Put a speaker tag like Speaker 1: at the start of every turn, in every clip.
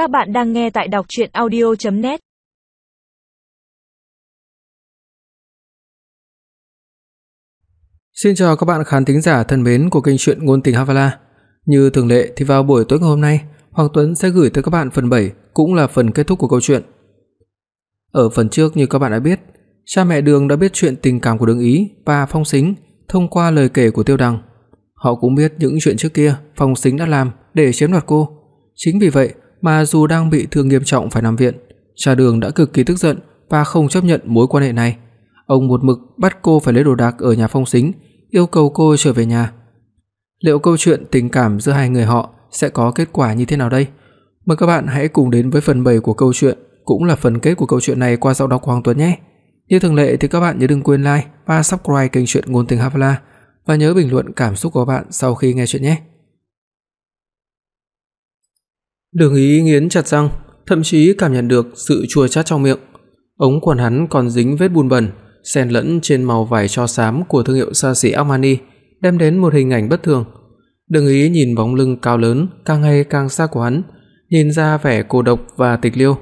Speaker 1: Các bạn đang nghe tại đọc audio net
Speaker 2: Xin chào các bạn khán thính giả thân mến của kênh truyện ngôn tình Havala. Như thường lệ thì vào buổi tối ngày hôm nay, Hoàng Tuấn sẽ gửi tới các bạn phần 7, cũng là phần kết thúc của câu chuyện. Ở phần trước như các bạn đã biết, cha mẹ Đường đã biết chuyện tình cảm của Đường Ý và Phong Sính thông qua lời kể của Tiêu Đằng. Họ cũng biết những chuyện trước kia Phong Sính đã làm để chiếm đoạt cô. Chính vì vậy mà dù đang bị thương nghiêm trọng phải nằm viện, cha Đường đã cực kỳ tức giận và không chấp nhận mối quan hệ này. Ông một mực bắt cô phải lấy đồ đạc ở nhà Phong Sính, yêu cầu cô trở về nhà. Liệu câu chuyện tình cảm giữa hai người họ sẽ có kết quả như thế nào đây? Mời các bạn hãy cùng đến với phần 7 của câu chuyện, cũng là phần kết của câu chuyện này qua giọng đọc Hoàng Tuấn nhé. Như thường lệ thì các bạn nhớ đừng quên like và subscribe kênh truyện ngôn tình Havala và nhớ bình luận cảm xúc của bạn sau khi nghe chuyện nhé. Đường Ý nghiến chặt răng, thậm chí cảm nhận được sự chua chát trong miệng. Ống quần hắn còn dính vết bùn bẩn, xen lẫn trên màu vải cho xám của thương hiệu xa xỉ Armani, đem đến một hình ảnh bất thường. Đường Ý nhìn bóng lưng cao lớn càng ngày càng xa của hắn, nhìn ra vẻ cô độc và tịch liêu.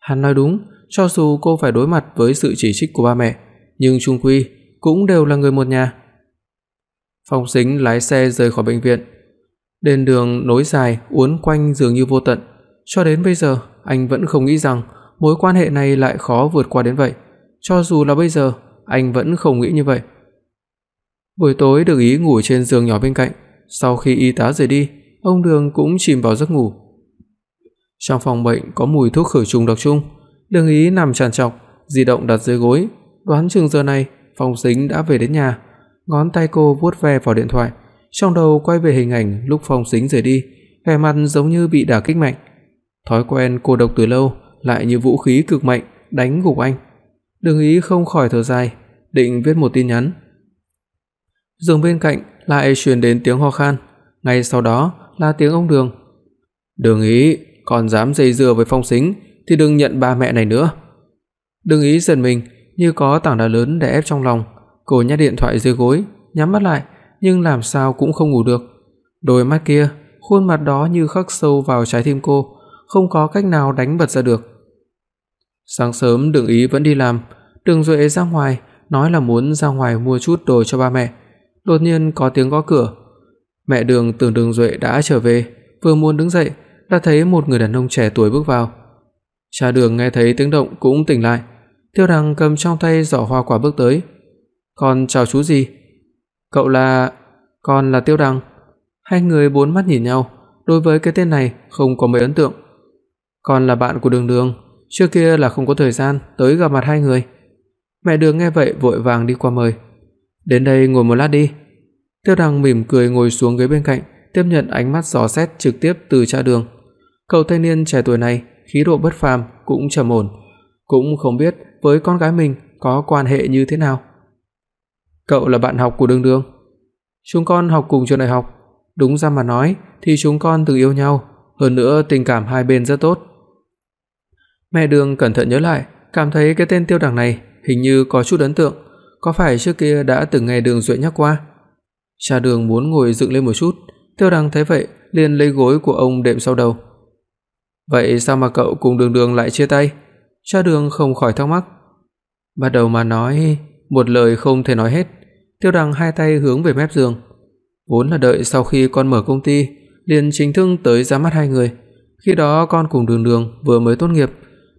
Speaker 2: Hắn nói đúng, cho dù cô phải đối mặt với sự chỉ trích của ba mẹ, nhưng chung quy cũng đều là người một nhà. Phong Sính lái xe rời khỏi bệnh viện. Đền đường nối dài uốn quanh dường như vô tận, cho đến bây giờ anh vẫn không nghĩ rằng mối quan hệ này lại khó vượt qua đến vậy. Cho dù là bây giờ, anh vẫn không nghĩ như vậy. Buổi tối được ý ngủ trên giường nhỏ bên cạnh, sau khi y tá rời đi, ông Đường cũng chìm vào giấc ngủ. Trong phòng bệnh có mùi thuốc khử trùng độc trưng. Đường Ý nằm trằn trọc, di động đặt dưới gối, đoán chừng giờ này Phong Sính đã về đến nhà. Ngón tay cô vuốt ve vào điện thoại, trong đầu quay về hình ảnh lúc Phong Sính rời đi, vẻ mặt giống như bị đả kích mạnh. Thói quen cô độc từ lâu lại như vũ khí cực mạnh đánh gục anh. Đường Ý không khỏi thở dài, định viết một tin nhắn. Giường bên cạnh lại truyền đến tiếng ho khan, ngay sau đó là tiếng ông Đường. "Đường Ý, còn dám dây dưa với Phong Sính thì đừng nhận ba mẹ này nữa." Đường Ý giận mình, như có tảng đá lớn đè ép trong lòng, cô nhét điện thoại dưới gối, nhắm mắt lại, nhưng làm sao cũng không ngủ được. Đôi mắt kia, khuôn mặt đó như khắc sâu vào trái tim cô, không có cách nào đánh bật ra được. Sáng sớm Đường Ý vẫn đi làm, Đường Duệ ra ngoài nói là muốn ra ngoài mua chút đồ cho ba mẹ. Đột nhiên có tiếng gõ cửa. Mẹ Đường tưởng Đường Duệ đã trở về, vừa muốn đứng dậy, đã thấy một người đàn ông trẻ tuổi bước vào. Cha Đường nghe thấy tiếng động cũng tỉnh lại. Tiêu Đằng cầm trong tay giỏ hoa quả bước tới. "Con chào chú gì?" "Cậu là con là Tiêu Đằng." Hai người bốn mắt nhìn nhau, đối với cái tên này không có mấy ấn tượng. "Con là bạn của Đường Đường, trước kia là không có thời gian tới gặp mặt hai người." Mẹ Đường nghe vậy vội vàng đi qua mời. "Đến đây ngồi một lát đi." Tiêu Đằng mỉm cười ngồi xuống ghế bên cạnh, tiếp nhận ánh mắt dò xét trực tiếp từ cha Đường. Cậu thanh niên trẻ tuổi này khí độ bất phàm cũng trầm ổn, cũng không biết với con gái mình có quan hệ như thế nào. Cậu là bạn học của Đường Đường? Chúng con học cùng trường đại học, đúng ra mà nói thì chúng con từng yêu nhau, hơn nữa tình cảm hai bên rất tốt. Mẹ Đường cẩn thận nhớ lại, cảm thấy cái tên Tiêu Đằng này hình như có chút ấn tượng, có phải trước kia đã từng nghe Đường Duệ nhắc qua? Cha Đường muốn ngồi dựng lên một chút, Tiêu Đằng thấy vậy, liền lấy gối của ông đệm sau đầu. Vậy sao mà cậu cùng Đường Đường lại chia tay? Cha Đường không khỏi thắc mắc. Bắt đầu mà nói, một lời không thể nói hết. Tiêu Đằng hai tay hướng về mép giường. Vốn là đợi sau khi con mở công ty, liền chính thức tới ra mắt hai người. Khi đó con cùng Đường Đường vừa mới tốt nghiệp,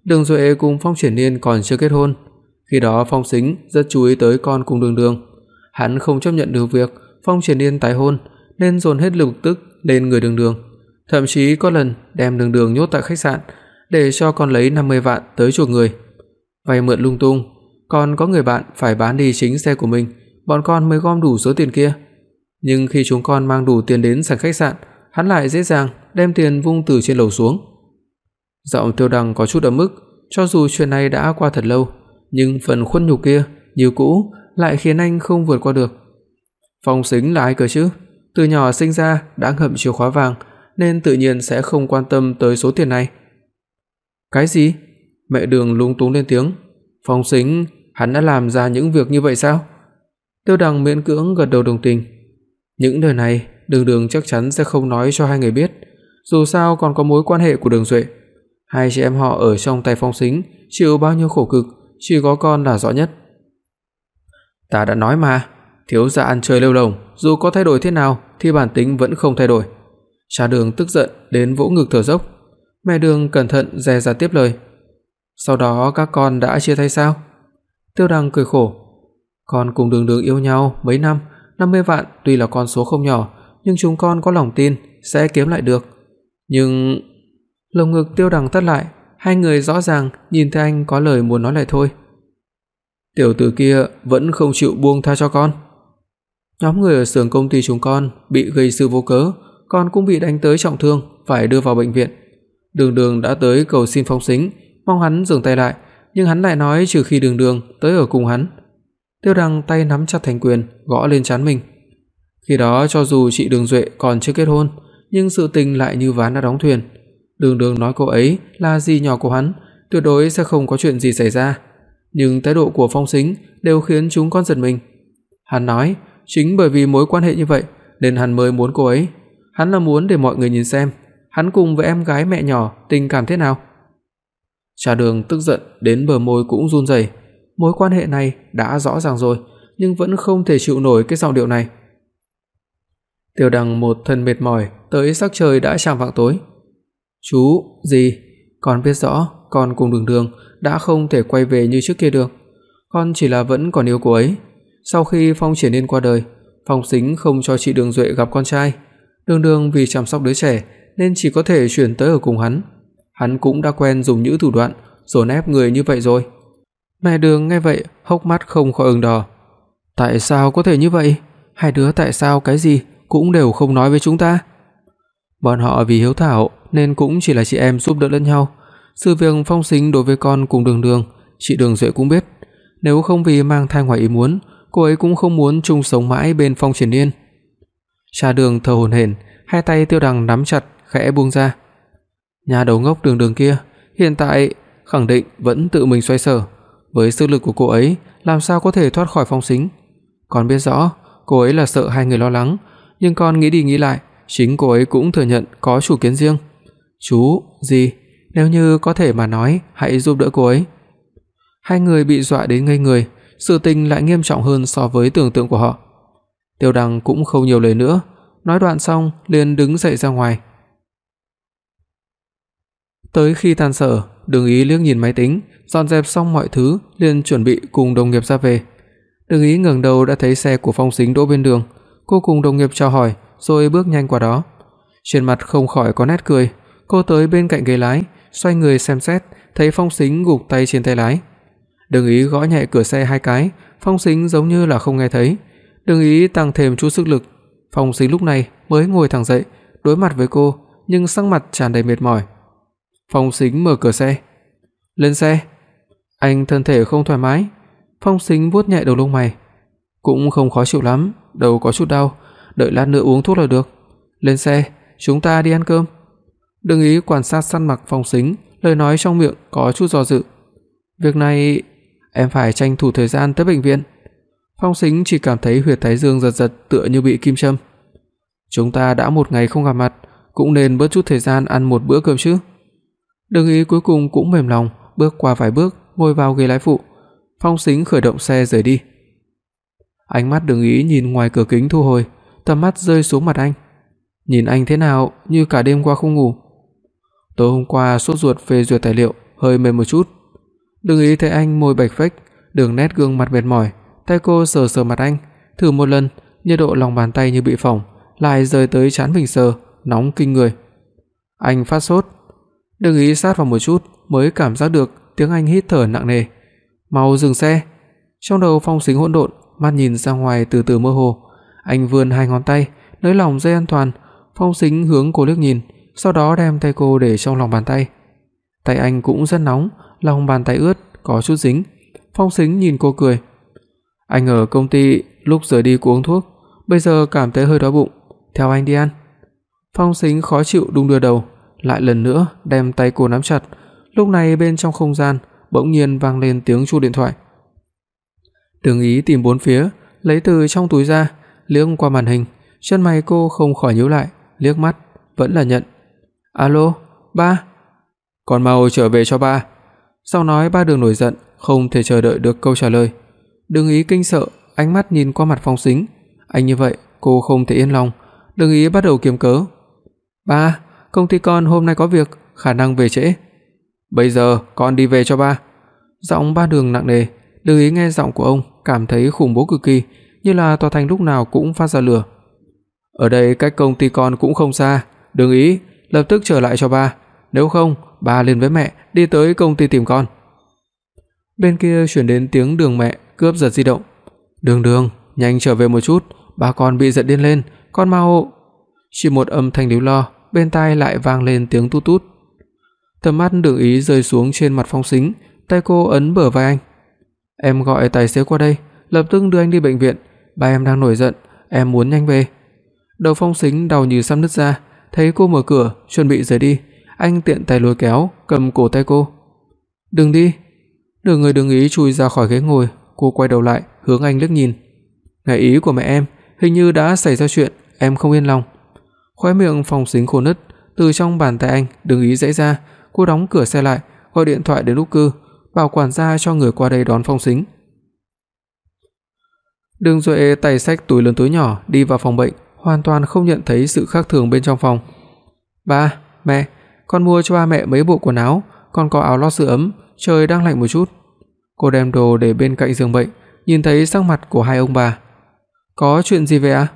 Speaker 2: Đường Duệ cùng Phong Triển Niên còn chưa kết hôn. Khi đó Phong Sính rất chú ý tới con cùng Đường Đường. Hắn không chấp nhận được việc Phong Triển Niên tái hôn, nên dồn hết lực tức lên người Đường Đường thậm chí có lần đem Đường Đường nhốt tại khách sạn để cho con lấy 50 vạn tới chuộc người. Vay mượn lung tung, còn có người bạn phải bán đi chính xe của mình, bọn con mới gom đủ số tiền kia. Nhưng khi chúng con mang đủ tiền đến sảnh khách sạn, hắn lại dễ dàng đem tiền vung từ trên lầu xuống. Giọng Tiêu Đăng có chút ấm ức, cho dù chuyện này đã qua thật lâu, nhưng phần khuất nhục kia như cũ lại khiến anh không vượt qua được. Phong Sính là ai cơ chứ? Từ nhỏ sinh ra đã ngậm chìa khóa vàng, nên tự nhiên sẽ không quan tâm tới số tiền này. Cái gì? Mẹ Đường lúng túng lên tiếng. Phong Sính, hắn đã làm ra những việc như vậy sao? Tiêu Đằng miễn cưỡng gật đầu đồng tình. Những lời này, Đường Đường chắc chắn sẽ không nói cho hai người biết, dù sao còn có mối quan hệ của Đường Duệ. Hai chị em họ ở trong tay Phong Sính chịu bao nhiêu khổ cực, chỉ có con là rõ nhất. Ta đã nói mà, thiếu gia ăn chơi lêu lổng, dù có thay đổi thế nào thì bản tính vẫn không thay đổi. Cha Đường tức giận đến vỗ ngực thở dốc. Mẹ Đường cẩn thận dè dặt tiếp lời. Sau đó các con đã chia tay sao? Tiêu Đăng cười khổ. Con cùng Đường Đường yêu nhau mấy năm, 50 vạn tuy là con số không nhỏ, nhưng chúng con có lòng tin sẽ kiếm lại được. Nhưng lồng ngực Tiêu Đằng thắt lại, hai người rõ ràng nhìn thấy anh có lời muốn nói lại thôi. Tiểu tử kia vẫn không chịu buông tha cho con. Nhóm người ở xưởng công ty chúng con bị gây sự vô cớ, con cũng bị đánh tới trọng thương, phải đưa vào bệnh viện. Đường Đường đã tới cầu xin Phong Sính, mong hắn dừng tay lại, nhưng hắn lại nói trừ khi Đường Đường tới ở cùng hắn. Tiêu Đăng tay nắm chặt thành quyền, gõ lên trán mình. Khi đó cho dù chị Đường Duệ còn chưa kết hôn, nhưng sự tình lại như ván đã đóng thuyền. Đường Đường nói cô ấy là dì nhỏ của hắn, tuyệt đối sẽ không có chuyện gì xảy ra, nhưng thái độ của Phong Sính đều khiến chúng con giật mình. Hắn nói, chính bởi vì mối quan hệ như vậy nên hắn mới muốn cô ấy. Hắn là muốn để mọi người nhìn xem hắn cùng với em gái mẹ nhỏ tình cảm thế nào. Cha Đường tức giận đến bờ môi cũng run rẩy. Mối quan hệ này đã rõ ràng rồi, nhưng vẫn không thể chịu nổi cái giọng điệu này. Tiêu Đằng một thân mệt mỏi, tới sắc trời đã chạm vạng tối. "Chú, gì? Con biết rõ, con cùng Đường Đường đã không thể quay về như trước kia được. Con chỉ là vẫn còn yêu cô ấy. Sau khi Phong Triển Nhiên qua đời, Phong Sính không cho chị Đường Duệ gặp con trai. Đường Đường vì chăm sóc đứa trẻ nên chỉ có thể chuyển tới ở cùng hắn. Hắn cũng đã quen dùng những thủ đoạn dồn ép người như vậy rồi." Mẹ Đường nghe vậy, hốc mắt không khỏi ửng đỏ. "Tại sao có thể như vậy? Hai đứa tại sao cái gì cũng đều không nói với chúng ta?" Bọn họ vì hiếu thảo nên cũng chỉ là chị em giúp đỡ lẫn nhau. Sự việc Phong Sính đối với con cùng Đường Đường, chị Đường Duệ cũng biết, nếu không vì mang thai ngoài ý muốn, cô ấy cũng không muốn chung sống mãi bên Phong Triển Nhiên. Cha Đường thở hổn hển, hai tay Tiêu Đằng nắm chặt, khẽ buông ra. Nhà đầu ngốc Đường Đường kia, hiện tại khẳng định vẫn tự mình xoay sở, với sức lực của cô ấy, làm sao có thể thoát khỏi Phong Sính. Con biết rõ, cô ấy là sợ hai người lo lắng, nhưng con nghĩ đi nghĩ lại, chính cô ấy cũng thừa nhận có chủ kiến riêng. "Chú, gì? Nếu như có thể mà nói, hãy giúp đỡ cô ấy." Hai người bị dọa đến ngây người, sự tình lại nghiêm trọng hơn so với tưởng tượng của họ. Tiêu Đăng cũng không nhiều lời nữa, nói đoạn xong liền đứng dậy ra ngoài. Tới khi tan sở, Đường Ý liếc nhìn máy tính, dọn dẹp xong mọi thứ, liền chuẩn bị cùng đồng nghiệp ra về. Đường Ý ngẩng đầu đã thấy xe của Phong Sính đỗ bên đường, cô cùng đồng nghiệp chào hỏi, rồi bước nhanh qua đó. Trên mặt không khỏi có nét cười, cô tới bên cạnh ghế lái, xoay người xem xét, thấy Phong Sính gục tay trên tay lái. Đường Ý gõ nhẹ cửa xe hai cái, Phong Sính giống như là không nghe thấy. Đường Ý tăng thêm chút sức lực, Phong Sính lúc này mới ngồi thẳng dậy, đối mặt với cô, nhưng sắc mặt tràn đầy mệt mỏi. Phong Sính mở cửa xe. "Lên xe." Anh thân thể không thoải mái. Phong Sính vuốt nhẹ đầu lông mày. "Cũng không khó chịu lắm, đầu có chút đau, đợi lát nữa uống thuốc là được. Lên xe, chúng ta đi ăn cơm." Đừng ý quan sát săn mặc Phong Sính, lời nói trong miệng có chút do dự. "Việc này em phải tranh thủ thời gian tới bệnh viện." Phong Sính chỉ cảm thấy huyệt thái dương giật giật tựa như bị kim châm. "Chúng ta đã một ngày không gặp mặt, cũng nên bớt chút thời gian ăn một bữa cơm chứ." Đường Ý cuối cùng cũng mềm lòng, bước qua vài bước, ngồi vào ghế lái phụ. Phong Sính khởi động xe rời đi. Ánh mắt Đường Ý nhìn ngoài cửa kính thu hồi, tầm mắt rơi xuống mặt anh. Nhìn anh thế nào như cả đêm qua không ngủ. Tối hôm qua sốt ruột phê duyệt tài liệu, hơi mệt một chút. Đường Ý thấy anh môi bạch phách, đường nét gương mặt mệt mỏi, tay cô sờ sờ mặt anh, thử một lần, nhiệt độ lòng bàn tay như bị phỏng, lại rơi tới trán mình sờ, nóng kinh người. Anh phát sốt, Đừng ý sát vào một chút mới cảm giác được tiếng anh hít thở nặng nề. "Mau dừng xe." Trong đầu Phong Sính hỗn độn, mắt nhìn ra ngoài từ từ mơ hồ. Anh vươn hai ngón tay, nới lỏng dây an toàn, Phong Sính hướng cô liếc nhìn, sau đó đem tay cô để trong lòng bàn tay. Tay anh cũng rất nóng, lòng bàn tay ướt, có chút dính. Phong Sính nhìn cô cười. Anh ở công ty lúc rời đi uống thuốc, bây giờ cảm thấy hơi đói bụng, theo anh đi ăn. Phong Sính khó chịu đung đưa đầu, lại lần nữa đem tay cô nắm chặt. Lúc này bên trong không gian bỗng nhiên vang lên tiếng chuông điện thoại. Đường Ý tìm bốn phía, lấy từ trong túi ra, liếc qua màn hình, chân mày cô không khỏi nhíu lại, liếc mắt vẫn là nhận. "Alo, ba." Con mau trở về cho ba." Sau nói ba đường nổi giận, không thể chờ đợi được câu trả lời. đường ý kinh sợ, ánh mắt nhìn qua mặt Phong Sính, anh như vậy, cô không thể yên lòng, đường ý bắt đầu kiếm cớ. "Ba, công ty con hôm nay có việc, khả năng về trễ." "Bây giờ con đi về cho ba." Giọng ba đường nặng nề, đừng ý nghe giọng của ông cảm thấy khủng bố cực kỳ, như là tòa thành lúc nào cũng phát ra lửa. Ở đây cách công ty con cũng không xa, đừng ý, lập tức trở lại cho ba, nếu không ba lên với mẹ đi tới công ty tìm con. Bên kia truyền đến tiếng Đường mẹ cướp giật di động. "Đường Đường, nhanh trở về một chút, ba con bị giận điên lên, con mau." Chỉ một âm thanh líu lo, bên tai lại vang lên tiếng tút tút. Tầm mắt Đường Ý rơi xuống trên mặt Phong Sính, tay cô ấn bờ vai anh. "Em gọi tài xế qua đây, lập tức đưa anh đi bệnh viện, ba em đang nổi giận, em muốn nhanh về." Đầu Phong Sính đau như sắp nứt ra, thấy cô mở cửa, chuẩn bị rời đi, anh tiện tay lôi kéo, cầm cổ tay cô. "Đừng đi." Đường người đường ý chui ra khỏi ghế ngồi, cô quay đầu lại, hướng anh liếc nhìn. ngày ý của mẹ em, hình như đã xảy ra chuyện, em không yên lòng." Khóe miệng Phong Sính khô nứt, từ trong bàn tay anh đừng ý giãy ra, cô đóng cửa xe lại, gọi điện thoại đến Úc Cư, bảo quản gia cho người qua đây đón Phong Sính. Đường Duệ tay xách túi lớn túi nhỏ đi vào phòng bệnh, hoàn toàn không nhận thấy sự khác thường bên trong phòng. "Ba, mẹ, con mua cho ba mẹ mấy bộ quần áo, còn có áo lót sưởi ấm, trời đang lạnh một chút." Cô đem đồ để bên cạnh giường bệnh, nhìn thấy sắc mặt của hai ông bà. "Có chuyện gì vậy ạ?"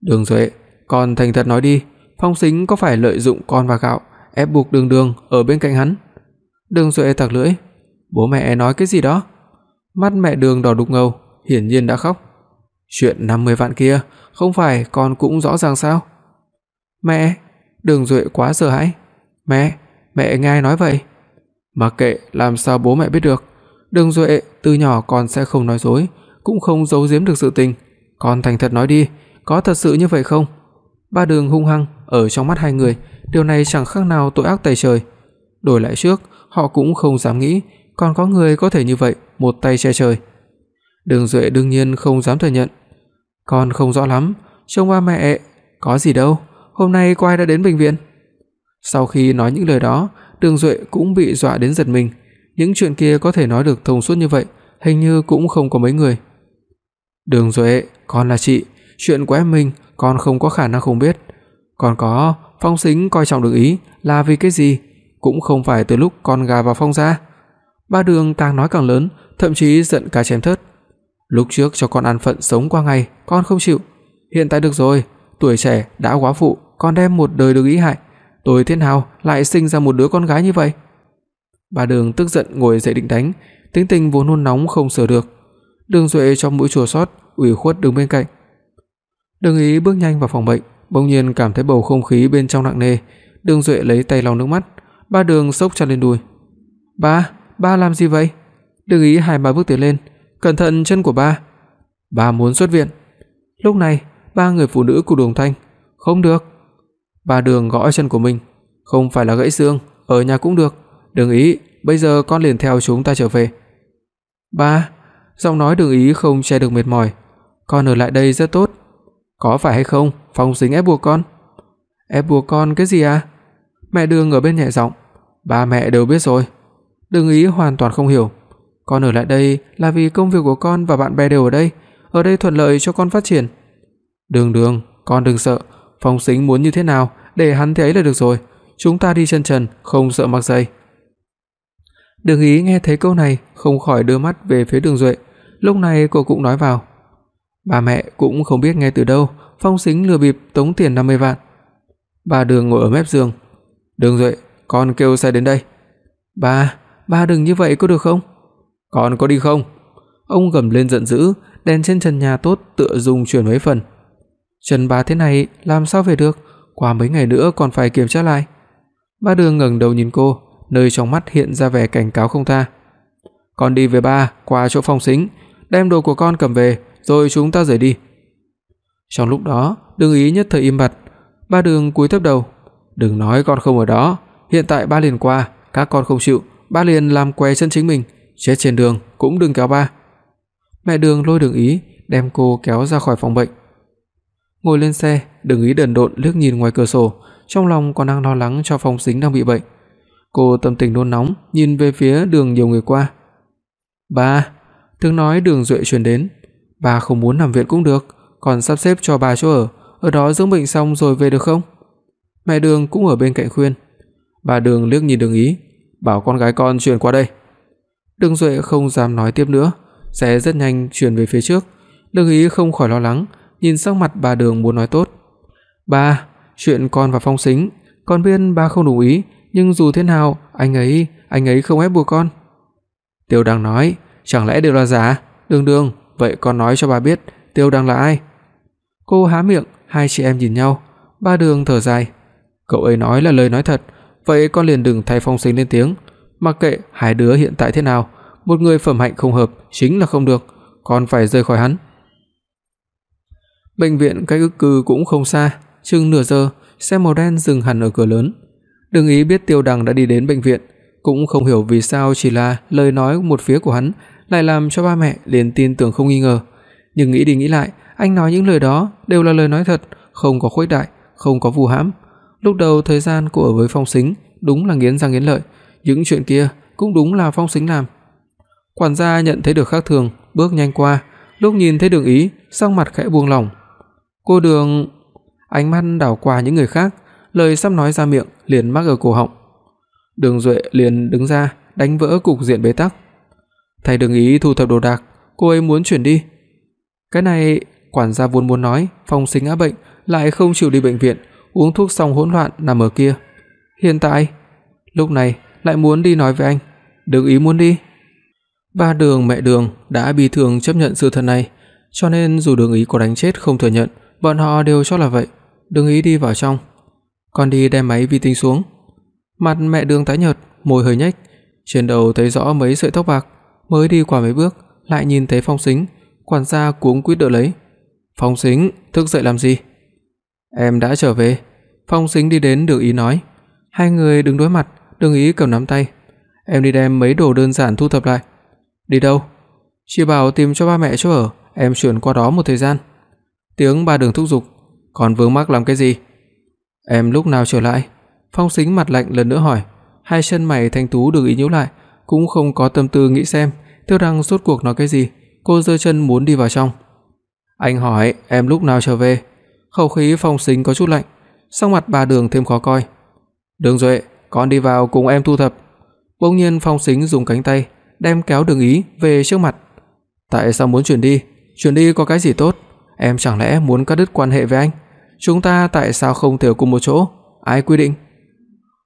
Speaker 2: "Đường Duệ, con thành thật nói đi, Phong Sính có phải lợi dụng con và gạo ép buộc Đường Đường ở bên cạnh hắn?" Đường Duệ tặc lưỡi, "Bố mẹ nói cái gì đó?" Mắt mẹ Đường đỏ đục ngầu, hiển nhiên đã khóc. "Chuyện 50 vạn kia, không phải con cũng rõ ràng sao?" "Mẹ!" Đường Duệ quá sợ hãi. "Mẹ, mẹ nghe ai nói vậy?" "Mặc kệ, làm sao bố mẹ biết được? Đường Duệ, từ nhỏ con sẽ không nói dối, cũng không giấu giếm được sự tình, con thành thật nói đi, có thật sự như vậy không?" Ba Đường hung hăng ở trong mắt hai người, điều này chẳng khác nào tội ác tày trời. Đổi lại trước, họ cũng không dám nghĩ còn có người có thể như vậy, một tay che trời. Đường Duệ đương nhiên không dám thừa nhận. Con không rõ lắm, trông ba mẹ có gì đâu, hôm nay có ai đã đến bệnh viện? Sau khi nói những lời đó, Đường Duệ cũng bị dọa đến giật mình, những chuyện kia có thể nói được thông suốt như vậy, hình như cũng không có mấy người. Đường Duệ, con là chị, chuyện của em mình con không có khả năng không biết. Còn có, Phong Sính coi trọng được ý là vì cái gì? Cũng không phải từ lúc con gà vào Phong gia. Ba Đường càng nói càng lớn, thậm chí giận cả chém thớt. Lúc trước cho con ăn phận sống qua ngày, con không chịu. Hiện tại được rồi, tuổi trẻ đã quá phụ, con đem một đời được ý hại, tôi thế nào lại sinh ra một đứa con gái như vậy? Bà Đường tức giận ngồi dậy định đánh, tính tình vốn nôn nóng không sửa được. Đường Duệ trong mũi chua xót, ủy khuất đứng bên cạnh. Đường Ý bước nhanh vào phòng bệnh, bỗng nhiên cảm thấy bầu không khí bên trong nặng nề, Đường Duệ lấy tay lau nước mắt, ba Đường sốc chăn lên đùi. "Ba, ba làm gì vậy?" Đường Ý hai ba bước tiến lên, "Cẩn thận chân của ba." "Ba muốn xuất viện." Lúc này, ba người phụ nữ của Đường Thanh, "Không được." Ba Đường gõ chân của mình, "Không phải là gãy xương, ở nhà cũng được. Đường Ý, bây giờ con liền theo chúng ta trở về." "Ba." Giọng nói Đường Ý không che được mệt mỏi, "Con ở lại đây rất tốt." "Có phải hay không? Phong Sính ép buộc con?" "Ép buộc con cái gì à?" Mẹ Đường ở bên nhẹ giọng, "Ba mẹ đều biết rồi." Đường Ý hoàn toàn không hiểu. "Con ở lại đây là vì công việc của con và bạn bè đều ở đây, ở đây thuận lợi cho con phát triển." "Đường Đường, con đừng sợ, Phong Sính muốn như thế nào để hắn thấy là được rồi, chúng ta đi chân trần, không sợ mặc giày." Đường Ý nghe thấy câu này, không khỏi đưa mắt về phía Đường Duệ. Lúc này cô cũng nói vào, Ba mẹ cũng không biết nghe từ đâu, Phong Sính lừa bịp tống tiền 50 vạn. Ba Đường ngồi ở mép giường. "Đường Duệ, con kêu xe đến đây." "Ba, ba đừng như vậy có được không?" "Con có đi không?" Ông gầm lên giận dữ, đèn trên trần nhà tốt tựa dùng chuyển mấy phần. Trần bà thế này làm sao về được, qua mấy ngày nữa còn phải kiểm tra lại. Ba Đường ngẩng đầu nhìn cô, nơi trong mắt hiện ra vẻ cảnh cáo không tha. "Con đi với ba, qua chỗ Phong Sính, đem đồ của con cầm về, rồi chúng ta rời đi." Trong lúc đó, Đường Ý nhất thời im bặt, ba Đường cúi thấp đầu, "Đừng nói con không ở đó, hiện tại ba liền qua, các con không chịu, ba liền làm què chân chính mình, chết trên đường cũng đừng kéo ba." Mẹ Đường lôi Đường Ý, đem cô kéo ra khỏi phòng bệnh. Ngồi lên xe, Đường Ý đần độn liếc nhìn ngoài cửa sổ, trong lòng còn đang lo lắng cho Phong Sính đang bị bệnh. Cô tâm tình nôn nóng nhìn về phía đường nhiều người qua. "Ba." Thường nói Đường Duệ chuyển đến, bà không muốn nằm viện cũng được, còn sắp xếp cho bà chỗ ở, ở đó dưỡng bệnh xong rồi về được không?" Mẹ Đường cũng ở bên cạnh khuyên. Bà Đường liếc nhìn Đường Ý, bảo con gái con chuyển qua đây. Đường Duệ không dám nói tiếp nữa, sẽ rất nhanh chuyển về phía trước. Đường Ý không khỏi lo lắng, nhìn sắc mặt bà Đường muốn nói tốt. "Ba, chuyện con và Phong Sính, con biết ba không đồng ý, nhưng dù thế nào, anh ấy, anh ấy không ép buộc con." Tiêu Đăng nói, "Chẳng lẽ đều là giả? Đường Đường, vậy con nói cho bà biết, Tiêu Đăng là ai?" Cô há miệng, hai chị em nhìn nhau, ba Đường thở dài. Cậu ấy nói là lời nói thật, vậy con liền đừng thay Phong sinh lên tiếng, mặc kệ hai đứa hiện tại thế nào, một người phẩm hạnh không hợp chính là không được, con phải rời khỏi hắn. Bệnh viện cách ức cư cũng không xa, chừng nửa giờ, xe màu đen dừng hẳn ở cửa lớn. Đừng ý biết Tiêu Đằng đã đi đến bệnh viện, cũng không hiểu vì sao chỉ là lời nói một phía của hắn lại làm cho ba mẹ liền tin tưởng không nghi ngờ. Nhưng nghĩ đi nghĩ lại, anh nói những lời đó đều là lời nói thật, không có khuếch đại, không có vu hãm. Lúc đầu thời gian cô ở với Phong Sính đúng là nghiến răng nghiến lợi, những chuyện kia cũng đúng là Phong Sính làm. Quản gia nhận thấy được khác thường, bước nhanh qua, lúc nhìn thấy Đường Ý, sắc mặt khẽ buông lỏng. "Cô Đường..." Ánh mắt đảo qua những người khác, lời sắp nói ra miệng liền mắc ở cổ họng. Đường Duệ liền đứng ra, đánh vỡ cục diện bế tắc. Thầy Đường Ý thu thập đồ đạc, cô ấy muốn chuyển đi. Cái này, quản gia vốn muốn nói, Phong Sính ngã bệnh, lại không chịu đi bệnh viện, uống thuốc xong hỗn loạn nằm ở kia. Hiện tại, lúc này lại muốn đi nói với anh, Đường Ý muốn đi. Ba Đường mẹ Đường đã bi thường chấp nhận sự thật này, cho nên dù Đường Ý có đánh chết không thừa nhận, bọn họ đều cho là vậy. Đường Ý đi vào trong, con đi đem máy vi tính xuống. Mặt mẹ Đường tái nhợt, môi hơi nhếch, trên đầu thấy rõ mấy sợi tóc bạc, mới đi qua mấy bước, lại nhìn thấy Phong Sính, quản gia cuống quýt đỡ lấy. "Phong Sính, thức dậy làm gì?" "Em đã trở về." Phong Sính đi đến Đường Ý nói. Hai người đứng đối mặt, Đường Ý cầm nắm tay. "Em đi đem mấy đồ đơn giản thu thập lại." "Đi đâu?" "Chỉ bảo tìm cho ba mẹ chỗ ở, em chuyển qua đó một thời gian." Tiếng ba Đường thúc giục, "Còn vướng mắc làm cái gì?" "Em lúc nào trở lại?" Phong Sính mặt lạnh lần nữa hỏi, hai chân mày thanh tú Đường Ý nhíu lại, cũng không có tâm tư nghĩ xem Tiêu Đăng rốt cuộc nói cái gì, cô giơ chân muốn đi vào trong. Anh hỏi, em lúc nào trở về? Khẩu khí Phong Sính có chút lạnh, sắc mặt bà Đường thêm khó coi. Đường Duệ, con đi vào cùng em thu thập. Bỗng nhiên Phong Sính dùng cánh tay đem kéo Đường Ý về trước mặt. Tại sao muốn chuyển đi? Chuyển đi có cái gì tốt? Em chẳng lẽ muốn cắt đứt quan hệ với anh? Chúng ta tại sao không thể cùng một chỗ? Ai quy định?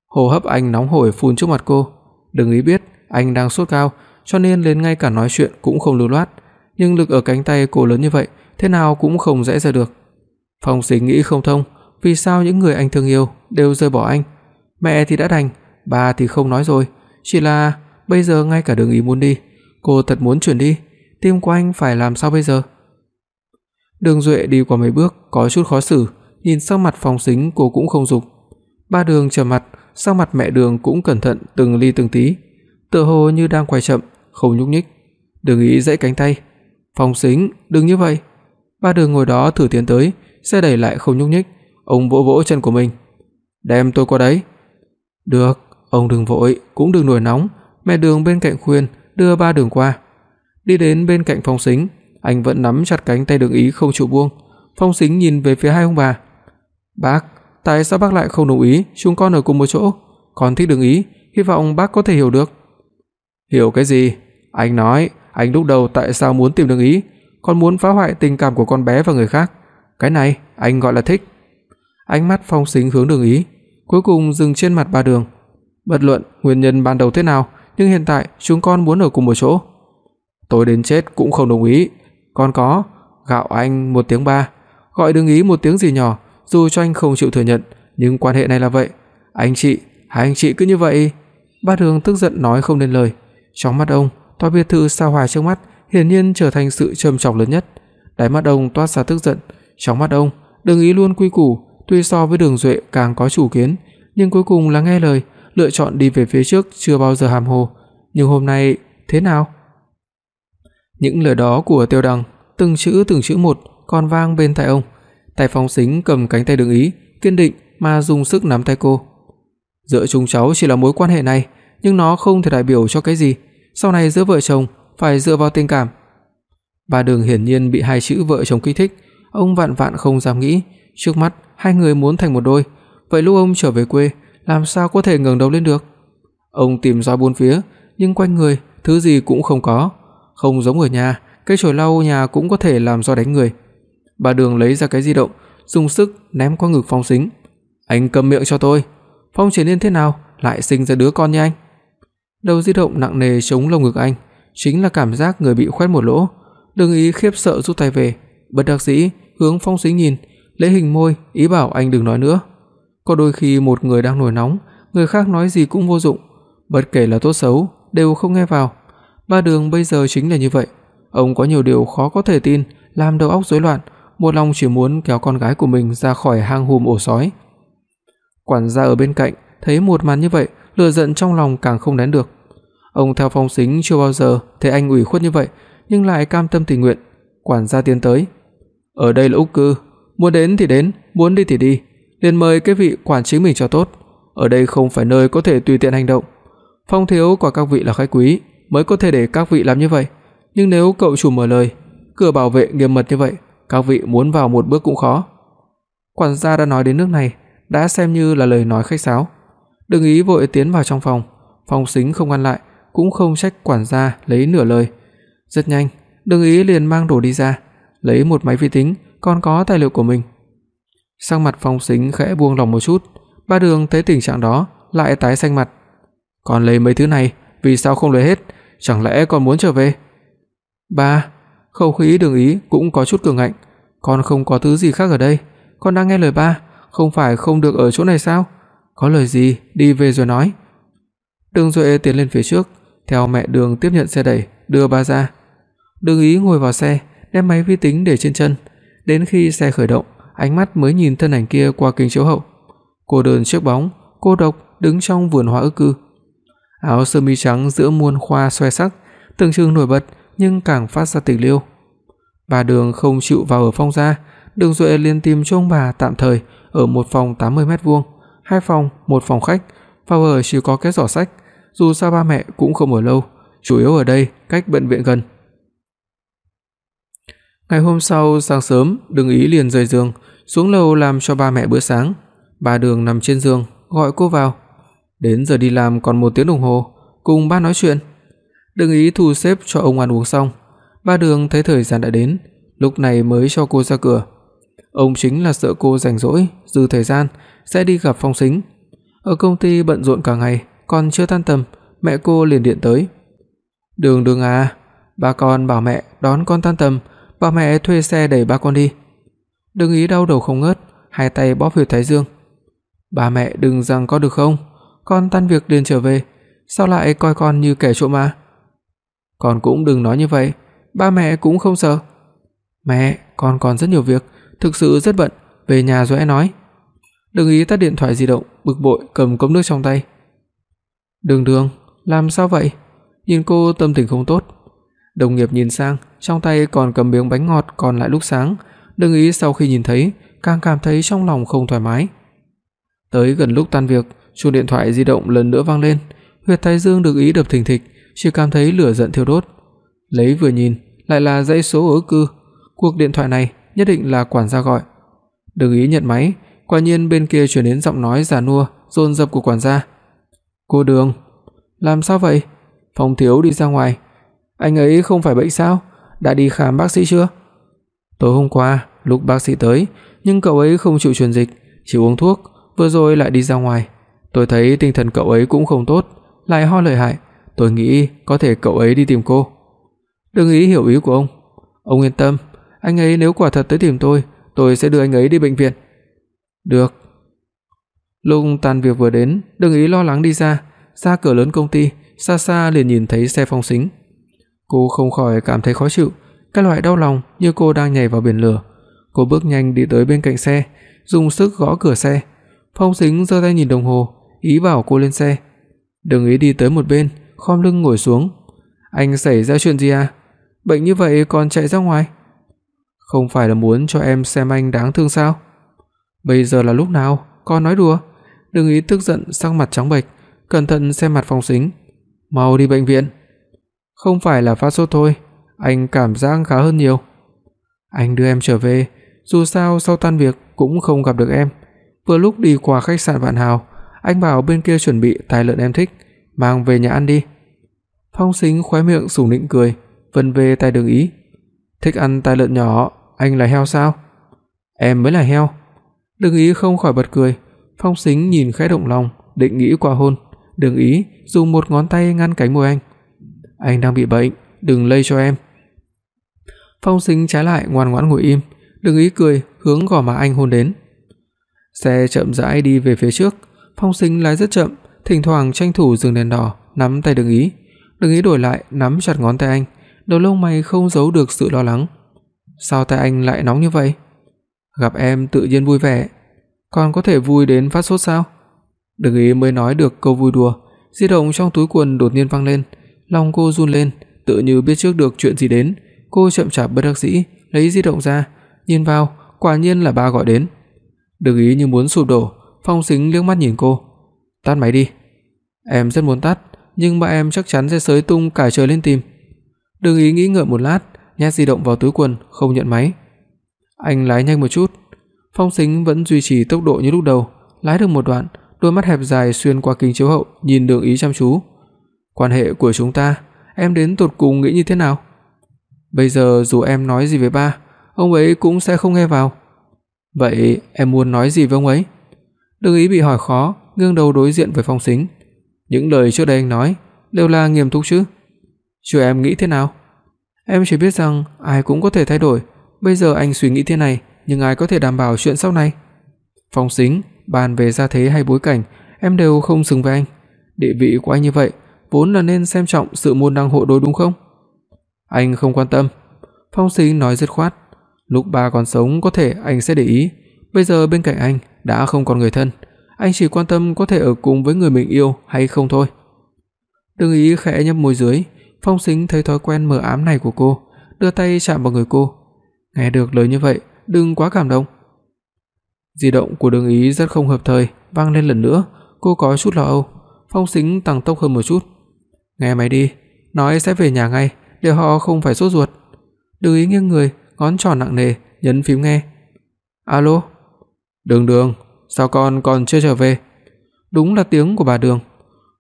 Speaker 2: Hô hấp anh nóng hổi phun trước mặt cô. Đường Ý biết anh đang sốt cao, cho nên liền ngay cả nói chuyện cũng không lưu loát, nhưng lực ở cánh tay cô lớn như vậy, thế nào cũng không dễ ra được. Phong Sính nghĩ không thông, vì sao những người anh thương yêu đều rời bỏ anh? Mẹ thì đã đành, ba thì không nói rồi, chỉ là bây giờ ngay cả Đường Ý muốn đi, cô thật muốn chuyển đi, tim của anh phải làm sao bây giờ? Đường Duệ đi qua mấy bước có chút khó xử, nhìn sắc mặt Phong Sính cô cũng không dục. Ba Đường trầm mặt, sắc mặt mẹ Đường cũng cẩn thận từng ly từng tí, tựa hồ như đang quay chậm, không nhúc nhích. Đường Ý giãy cánh tay, "Phong Sính, đừng như vậy." Ba Đường ngồi đó thử tiến tới, xe đẩy lại không nhúc nhích, ông vỗ vỗ chân của mình. "Đem tôi qua đấy." "Được, ông đừng vội, cũng đừng nổi nóng." Mẹ Đường bên cạnh khuyên, đưa Ba Đường qua. Đi đến bên cạnh Phong Sính, anh vẫn nắm chặt cánh tay Đường Ý không chịu buông. Phong Sính nhìn về phía hai ông bà. "Bác, tại sao bác lại không đồng ý chúng con ở cùng một chỗ? Con thích Đường Ý, hy vọng bác có thể hiểu được." "Hiểu cái gì? Anh nói, anh lúc đầu tại sao muốn tìm Đường Ý, còn muốn phá hoại tình cảm của con bé và người khác. Cái này anh gọi là thích." Ánh mắt Phong Sính hướng Đường Ý, cuối cùng dừng trên mặt Ba Đường. Bất luận nguyên nhân ban đầu thế nào, nhưng hiện tại chúng con muốn ở cùng một chỗ. Tôi đến chết cũng không đồng ý. Con có gạo anh một tiếng ba, gọi Đường Ý một tiếng gì nhỏ, dù cho anh không chịu thừa nhận, nhưng quan hệ này là vậy. Anh chị, hai anh chị cứ như vậy. Ba Đường tức giận nói không nên lời. Trong mắt ông, tòa biệt thự xa hoa trước mắt hiển nhiên trở thành sự trầm trọng lớn nhất. Đáy mắt ông toát ra tức giận, trong mắt ông, Đường Ý luôn quy củ, tuy so với Đường Duệ càng có chủ kiến, nhưng cuối cùng là nghe lời, lựa chọn đi về phía trước chưa bao giờ hàm hồ, nhưng hôm nay thế nào? Những lời đó của Tiêu Đăng, từng chữ từng chữ một còn vang bên tai ông. Tài Phong Sính cầm cánh tay Đường Ý, kiên định mà dùng sức nắm tay cô. Giữa chúng cháu chỉ là mối quan hệ này, nhưng nó không thể đại biểu cho cái gì, sau này giữa vợ chồng phải dựa vào tình cảm. Ba Đường hiển nhiên bị hai chữ vợ chồng kích thích, ông vạn vạn không dám nghĩ, trước mắt hai người muốn thành một đôi, vậy lúc ông trở về quê, làm sao có thể ngẩng đầu lên được? Ông tìm ra bốn phía, nhưng quanh người thứ gì cũng không có, không giống ở nhà, cây chổi lau nhà cũng có thể làm do đánh người. Bà Đường lấy ra cái di động, dùng sức ném qua ngực Phong Sính. "Anh cầm miệng cho tôi. Phong Triển Nhiên thế nào lại sinh ra đứa con như anh?" Đầu di động nặng nề chống lồng ngực anh, chính là cảm giác người bị khoét một lỗ. Đường Ý khiếp sợ rút tay về, bất đắc dĩ hướng Phong Sính nhìn, lấy hình môi ý bảo anh đừng nói nữa. Có đôi khi một người đang nổi nóng, người khác nói gì cũng vô dụng, bất kể là tốt xấu đều không nghe vào. Ba Đường bây giờ chính là như vậy, ông có nhiều điều khó có thể tin, làm đầu óc rối loạn, một lòng chỉ muốn kéo con gái của mình ra khỏi hang hùm ổ sói. Quản gia ở bên cạnh thấy một màn như vậy, lửa giận trong lòng càng không nén được. Ông theo phong sính chưa bao giờ thấy anh ủy khuất như vậy, nhưng lại cam tâm tình nguyện. Quản gia tiến tới. "Ở đây là Úc cư, muốn đến thì đến, muốn đi thì đi, liền mời cái vị quản chính mình cho tốt. Ở đây không phải nơi có thể tùy tiện hành động. Phong thiếu của các vị là khách quý, mới có thể để các vị làm như vậy, nhưng nếu cậu chủ mở lời, cửa bảo vệ nghiêm mật như vậy, các vị muốn vào một bước cũng khó." Quản gia đã nói đến nước này, đã xem như là lời nói khách sáo. Đừng ý vội tiến vào trong phòng, Phong Sính không ngăn lại, cũng không trách quản gia lấy nửa lời. Rất nhanh, Đừng ý liền mang đồ đi ra, lấy một máy vi tính, còn có tài liệu của mình. sang mặt Phong Sính khẽ buông lòng một chút, Ba Đường thấy tình trạng đó, lại tái xanh mặt. "Còn lấy mấy thứ này, vì sao không lấy hết, chẳng lẽ còn muốn trở về?" "Ba." Khẩu khí Đường ý cũng có chút cường ngạnh, "Con không có thứ gì khác ở đây, con đang nghe lời ba, không phải không được ở chỗ này sao? Có lời gì, đi về rồi nói." Đường Duệ tiến lên phía trước, theo mẹ Đường tiếp nhận xe đẩy, đưa ba ra. Đường Ý ngồi vào xe, đem máy vi tính để trên chân, đến khi xe khởi động, ánh mắt mới nhìn thân ảnh kia qua kính chiếu hậu. Cô đơn chiếc bóng, cô độc đứng trong vườn hoa ức cư. Áo sơ mi trắng giữa muôn khoa xoe sắc, tưởng chừng nổi bật nhưng càng phát ra tình liêu. Bà Đường không chịu vào ở phong gia, Đường Duệ liền tìm cho ông bà tạm thời ở một phòng 80 mét vuông, hai phòng, một phòng khách, vào ở chỉ có cái giỏ sách, dù sao ba mẹ cũng không ở lâu, chủ yếu ở đây cách bệnh viện gần. Ngày hôm sau sáng sớm, Đường Ý liền rời giường, xuống lầu làm cho ba mẹ bữa sáng. Bà Đường nằm trên giường, gọi cô vào. Đến giờ đi làm còn một tiếng đồng hồ, cùng ba nói chuyện. Đường Ý thu xếp cho ông ăn uống xong, ba Đường thấy thời gian đã đến, lúc này mới cho cô ra cửa. Ông chính là sợ cô rảnh rỗi, dư thời gian sẽ đi gặp Phong Sính. Ở công ty bận rộn cả ngày, còn chưa tan tầm, mẹ cô liền điện tới. "Đường Đường à, ba con bảo mẹ đón con tan tầm, bảo mẹ thuê xe đẩy ba con đi." Đường Ý đau đầu không ngớt, hai tay bóp huyệt thái dương. "Ba mẹ đừng rằng có được không? Con tan việc liền trở về, sao lại coi con như kẻ trộm à? "Con cũng đừng nói như vậy, ba mẹ cũng không sợ." "Mẹ, con còn rất nhiều việc, thực sự rất bận, về nhà rồi hãy nói." đừng Ý tắt điện thoại di động, bực bội cầm cốc nước trong tay. "Đường Đường, làm sao vậy?" Nhìn cô tâm tình không tốt. Đồng nghiệp nhìn sang, trong tay còn cầm miếng bánh ngọt còn lại lúc sáng, đừng Ý sau khi nhìn thấy, càng cảm thấy trong lòng không thoải mái. Tới gần lúc tan việc, chuông điện thoại di động lần nữa vang lên, huyệt thái dương được Ý đập thình thịch, chỉ cảm thấy lửa giận thiêu đốt. Lấy vừa nhìn, lại là dãy số ở cư, cuộc điện thoại này nhất định là quản gia gọi. Đừng Ý nhận máy, quả nhiên bên kia truyền đến giọng nói già nua, dồn dập của quản gia. "Cô Đường, làm sao vậy? Phong thiếu đi ra ngoài, anh ấy không phải bệnh sao? Đã đi khám bác sĩ chưa?" "Tối hôm qua, lúc bác sĩ tới, nhưng cậu ấy không chịu truyền dịch, chỉ uống thuốc, vừa rồi lại đi ra ngoài. Tôi thấy tinh thần cậu ấy cũng không tốt, lại ho lợi hại, tôi nghĩ có thể cậu ấy đi tìm cô." Đừng ý hiểu ý của ông. Ông yên tâm, anh ấy nếu quả thật tới tìm tôi, tôi sẽ đưa anh ấy đi bệnh viện. Được. Lúc tan việc vừa đến, Đừng ý lo lắng đi ra, ra cửa lớn công ty, xa xa liền nhìn thấy xe phong sính. Cô không khỏi cảm thấy khó chịu, cái loại đau lòng như cô đang nhảy vào biển lửa. Cô bước nhanh đi tới bên cạnh xe, dùng sức gõ cửa xe. Phong Sính giơ tay nhìn đồng hồ, ý bảo cô lên xe. Đừng ý đi tới một bên, khom lưng ngồi xuống. Anh xảy ra chuyện gì à? Bệnh như vậy còn chạy ra ngoài? Không phải là muốn cho em xem anh đáng thương sao? Bây giờ là lúc nào? Con nói đùa. Đừng ý tức giận sắc mặt trắng bệch, cẩn thận xem mặt Phong Sính. "Mau đi bệnh viện." "Không phải là phát sốt thôi, anh cảm giác khá hơn nhiều." "Anh đưa em trở về, dù sao sau tan việc cũng không gặp được em. Vừa lúc đi qua khách sạn Vạn Hào, anh bảo bên kia chuẩn bị tài lợn em thích, mang về nhà ăn đi." Phong Sính khóe miệng sủng nịnh cười, vân về tay Đường Ý. "Thích ăn tài lợn nhỏ, anh là heo sao?" "Em mới là heo." Đường Ý không khỏi bật cười, Phong Sính nhìn khẽ động lòng, định nghĩ qua hôn, Đường Ý dùng một ngón tay ngăn cánh môi anh. "Anh đang bị bệnh, đừng lây cho em." Phong Sính trái lại ngoan ngoãn ngồi im, Đường Ý cười hướng gò má anh hôn đến. Xe chậm rãi đi về phía trước, Phong Sính lái rất chậm, thỉnh thoảng tranh thủ dừng đèn đỏ, nắm tay Đường Ý. Đường Ý đổi lại nắm chặt ngón tay anh, đầu lông mày không giấu được sự lo lắng. Sao tay anh lại nóng như vậy? Gặp em tự nhiên vui vẻ, còn có thể vui đến phát sốt sao? Đường Ý mới nói được câu vui đùa, di động trong túi quần đột nhiên vang lên, lòng cô run lên, tự như biết trước được chuyện gì đến, cô chậm chạp bất đắc dĩ lấy di động ra, nhìn vào, quả nhiên là ba gọi đến. Đường Ý như muốn sụp đổ, Phong Sính liếc mắt nhìn cô. "Tắt máy đi." "Em rất muốn tắt, nhưng ba em chắc chắn sẽ sới tung cả trời lên tìm." Đường Ý nghĩ ngợi một lát, nhét di động vào túi quần, không nhận máy. Anh lái nhanh một chút. Phong Sính vẫn duy trì tốc độ như lúc đầu, lái được một đoạn, đôi mắt hẹp dài xuyên qua kính chiếu hậu, nhìn Đường Ý chăm chú. "Quan hệ của chúng ta, em đến tột cùng nghĩ như thế nào?" Bây giờ dù em nói gì với ba, ông ấy cũng sẽ không nghe vào. Vậy em muốn nói gì với ông ấy? đường ý bị hỏi khó, ngương đầu đối diện với Phong Sính. Những lời trước đây anh nói đều là nghiêm túc chứ? Chứ em nghĩ thế nào? Em chỉ biết rằng ai cũng có thể thay đổi, bây giờ anh suy nghĩ thế này, nhưng ai có thể đảm bảo chuyện sau này? Phong Sính, bàn về gia thế hay bối cảnh, em đều không xứng với anh. Địa vị của anh như vậy, vốn là nên xem trọng sự môn đăng hộ đối đúng không? Anh không quan tâm. Phong Sính nói dứt khoát, lúc ba còn sống có thể anh sẽ để ý, bây giờ bên cạnh anh đã không còn người thân, anh chỉ quan tâm có thể ở cùng với người mình yêu hay không thôi. Đừng ý khẽ nhấp môi dưới, Phong Sính thấy thói quen mờ ám này của cô, đưa tay chạm vào người cô. Nghe được lời như vậy, đừng quá cảm động. Di động của Đường Ý rất không hợp thời, vang lên lần nữa, cô có chút lo âu. Phong Sính tăng tốc hơn một chút. "Nghe máy đi, nói sẽ về nhà ngay, để họ không phải sốt ruột." Đường Ý nghiêng người, ngón trỏ nặng nề nhấn phím nghe. "Alo? Đường Đường, sao con còn chưa trở về?" Đúng là tiếng của bà Đường.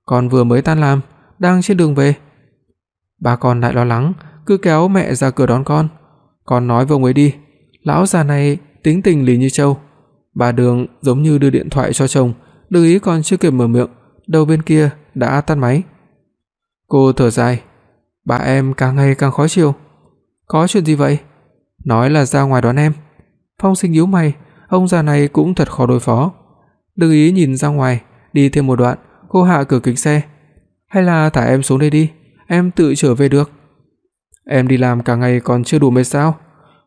Speaker 2: "Con vừa mới tan làm, đang trên đường về." Bà con lại lo lắng, cứ kéo mẹ ra cửa đón con. Con nói với ông ấy đi, lão già này tính tình lì như trâu. Bà Đường giống như đưa điện thoại cho chồng, lưu Ý còn chưa kịp mở miệng, đầu bên kia đã tắt máy. Cô thở dài, bà em càng ngày càng khó chịu. Có chuyện gì vậy? Nói là ra ngoài đón em. Phong Sinh nhíu mày, ông già này cũng thật khó đối phó. lưu ý nhìn ra ngoài, đi thêm một đoạn, cô hạ cửa kính xe. Hay là thả em xuống đây đi, em tự trở về được. Em đi làm cả ngày còn chưa đủ mệt sao?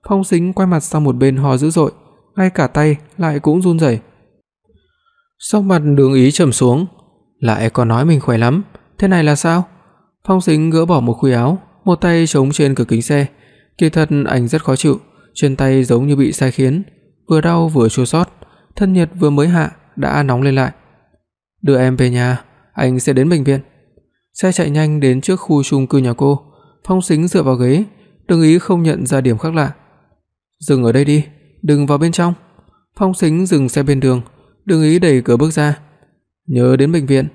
Speaker 2: Phong Sính quay mặt sang một bên ho dữ dội, ngay cả tay lại cũng run rẩy. Sắc mặt Đường Ý trầm xuống, lại còn nói mình khỏe lắm, thế này là sao? Phong Sính gỡ bỏ một khuy áo, một tay chống trên cửa kính xe, kỳ thật anh rất khó chịu, trên tay giống như bị sai khiến, vừa đau vừa chua xót, thân nhiệt vừa mới hạ đã nóng lên lại. "Đưa em về nhà, anh sẽ đến bệnh viện." Xe chạy nhanh đến trước khu chung cư nhà cô, Phong Sính dựa vào ghế, đừng ý không nhận ra điểm khác lạ. "Dừng ở đây đi, đừng vào bên trong." Phong Sính dừng xe bên đường, đừng ý đẩy cửa bước ra. "Nhớ đến bệnh viện."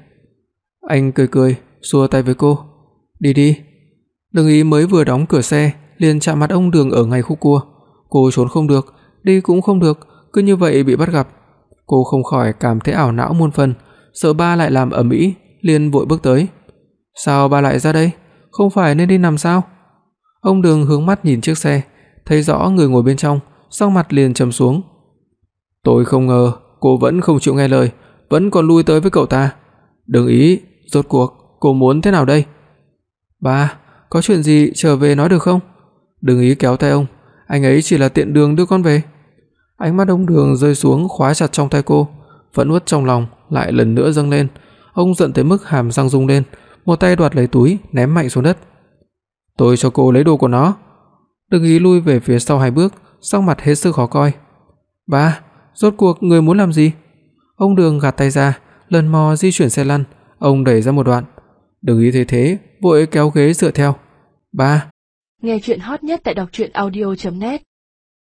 Speaker 2: Anh cười cười, xua tay với cô. "Đi đi." Đừng ý mới vừa đóng cửa xe, liền chạm mặt ông Đường ở ngay khúc cua. Cô trốn không được, đi cũng không được, cứ như vậy bị bắt gặp. Cô không khỏi cảm thấy ảo não muôn phần, sợ ba lại làm ầm ĩ, liền vội bước tới. "Sao bà lại ra đây? Không phải nên đi nằm sao?" Ông Đường hướng mắt nhìn chiếc xe, thấy rõ người ngồi bên trong, sắc mặt liền trầm xuống. "Tôi không ngờ cô vẫn không chịu nghe lời, vẫn còn lui tới với cậu ta. Đừng ý, rốt cuộc cô muốn thế nào đây?" "Ba, có chuyện gì trở về nói được không?" Đừng ý kéo tay ông, anh ấy chỉ là tiện đường đưa con về. Ánh mắt ông Đường rơi xuống khóa chặt trong tay cô, vẫn uất trong lòng lại lần nữa dâng lên. Ông giận tới mức hàm răng rung lên, một tay đoạt lấy túi ném mạnh xuống đất. "Tôi cho cô lấy đồ của nó." Đừng ý lui về phía sau hai bước, sắc mặt hết sức khó coi. "Ba, rốt cuộc người muốn làm gì?" Ông Đường gạt tay ra, lần mò di chuyển xe lăn, ông đẩy ra một đoạn. Đường Ý thấy thế, vội kéo ghế dựa theo. "Ba."
Speaker 1: Nghe truyện hot nhất tại doctruyenaudio.net